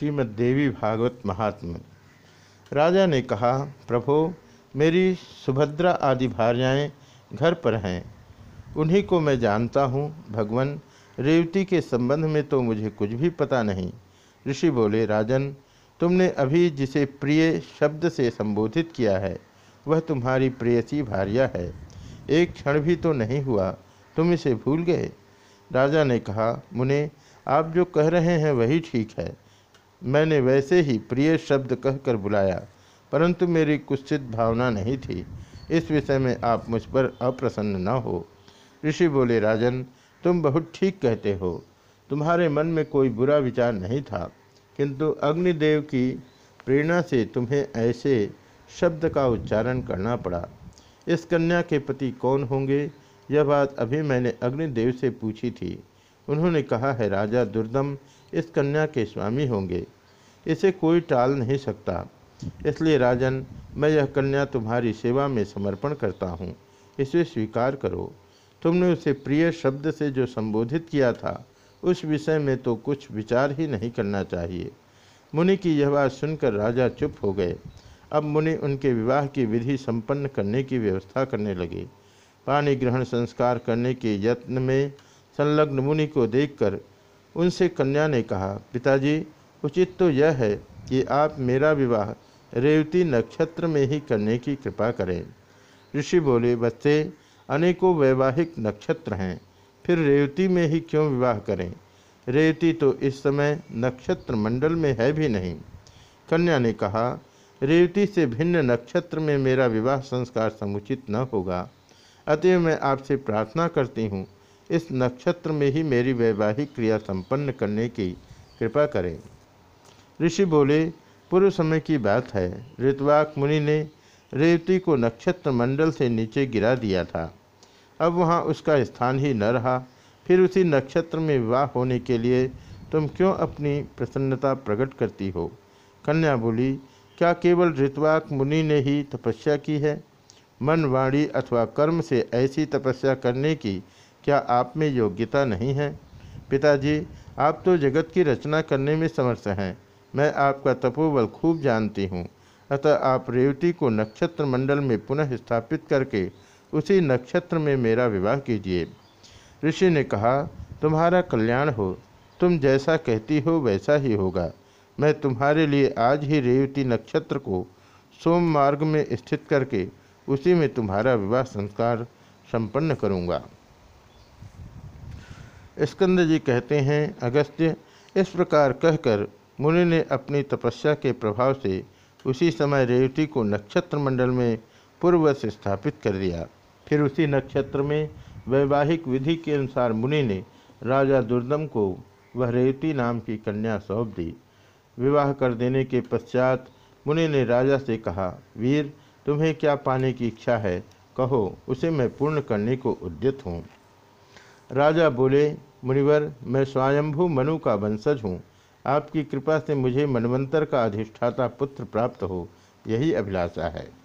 श्रीमद् देवी भागवत महात्म। राजा ने कहा, प्रभो, मेरी सुभद्रा आदि भार्याएँ घर पर हैं। उन्हीं को मैं जानता हूँ। भगवान, रेवती के संबंध में तो मुझे कुछ भी पता नहीं ऋषि बोले, राजन, तुमने अभी जिसे प्रिय शब्द से संबोधित किया है, वह तुम्हारी प्रेयसी भार्या है। एक क्षण भी तो नहीं हुआ। तुम इसे भूल गए राजा ने कहा, मुने, आप जो कह रहे हैं वही ठीक है। मैंने वैसे ही प्रिय शब्द कहकर बुलाया, परंतु मेरी कुश्चित भावना नहीं थी। इस विषय में आप मुझ पर अप्रसन्न न हो। ऋषि बोले, राजन, तुम बहुत ठीक कहते हो। तुम्हारे मन में कोई बुरा विचार नहीं था, किंतु अग्निदेव की प्रेरणा से तुम्हें ऐसे शब्द का उच्चारण करना पड़ा। इस कन्या के पति कौन होंगे, यह बात अभी मैंने अग्निदेव से पूछी थी। उन्होंने कहा, है राजा, दुर्दम इस कन्या के स्वामी होंगे। इसे कोई टाल नहीं सकता। इसलिए राजन, मैं यह कन्या तुम्हारी सेवा में समर्पण करता हूँ। इसे स्वीकार करो। तुमने उसे प्रिय शब्द से जो संबोधित किया था, उस विषय में तो कुछ विचार ही नहीं करना चाहिए। मुनि की यह बात सुनकर राजा चुप हो गए। अब मुनि उनके विवाह की विधि संपन्न करने की व्यवस्था करने लगे। पानी ग्रहण संस्कार करने के यत्न में संलग्न मुनि को देखकर उनसे कन्या ने कहा, पिताजी, उचित तो यह है कि आप मेरा विवाह रेवती नक्षत्र में ही करने की कृपा करें। ऋषि बोले, बच्चे, अनेकों वैवाहिक नक्षत्र हैं, फिर रेवती में ही क्यों विवाह करें? रेवती तो इस समय नक्षत्र मंडल में है भी नहीं। कन्या ने कहा, रेवती से भिन्न नक्षत्र में मेरा विवाह संस्कार समुचित न होगा। अतएव मैं आपसे प्रार्थना करती हूँ इस नक्षत्र में ही मेरी वैवाहिक क्रिया संपन्न करने की कृपा करें। ऋषि बोले पूर्व समय की बात है। ऋतवाक मुनि ने रेवती को नक्षत्र मंडल से नीचे गिरा दिया था। अब वहाँ उसका स्थान ही न रहा। फिर उसी नक्षत्र में विवाह होने के लिए तुम क्यों अपनी प्रसन्नता प्रकट करती हो? कन्या बोली, क्या केवल ऋतवाक मुनि ने ही तपस्या की है? मन वाणी अथवा कर्म से ऐसी तपस्या करने की क्या आप में योग्यता नहीं है? पिताजी, आप तो जगत की रचना करने में समर्थ हैं। मैं आपका तपोबल खूब जानती हूँ। अतः आप रेवती को नक्षत्र मंडल में पुनः स्थापित करके उसी नक्षत्र में मेरा विवाह कीजिए। ऋषि ने कहा, तुम्हारा कल्याण हो। तुम जैसा कहती हो वैसा ही होगा। मैं तुम्हारे लिए आज ही रेवती नक्षत्र को सोम मार्ग में स्थित करके उसी में तुम्हारा विवाह संस्कार संपन्न करूँगा। स्कंद जी कहते हैं, अगस्त्य, इस प्रकार कहकर मुनि ने अपनी तपस्या के प्रभाव से उसी समय रेवती को नक्षत्र मंडल में पूर्व से स्थापित कर दिया। फिर उसी नक्षत्र में वैवाहिक विधि के अनुसार मुनि ने राजा दुर्दम को वह रेवती नाम की कन्या सौंप दी। विवाह कर देने के पश्चात मुनि ने राजा से कहा, वीर, तुम्हें क्या पाने की इच्छा है? कहो, उसे मैं पूर्ण करने को उद्यत हूँ। राजा बोले, मुनिवर, मैं स्वयंभू मनु का वंशज हूँ। आपकी कृपा से मुझे मनवंतर का अधिष्ठाता पुत्र प्राप्त हो। यही अभिलाषा है।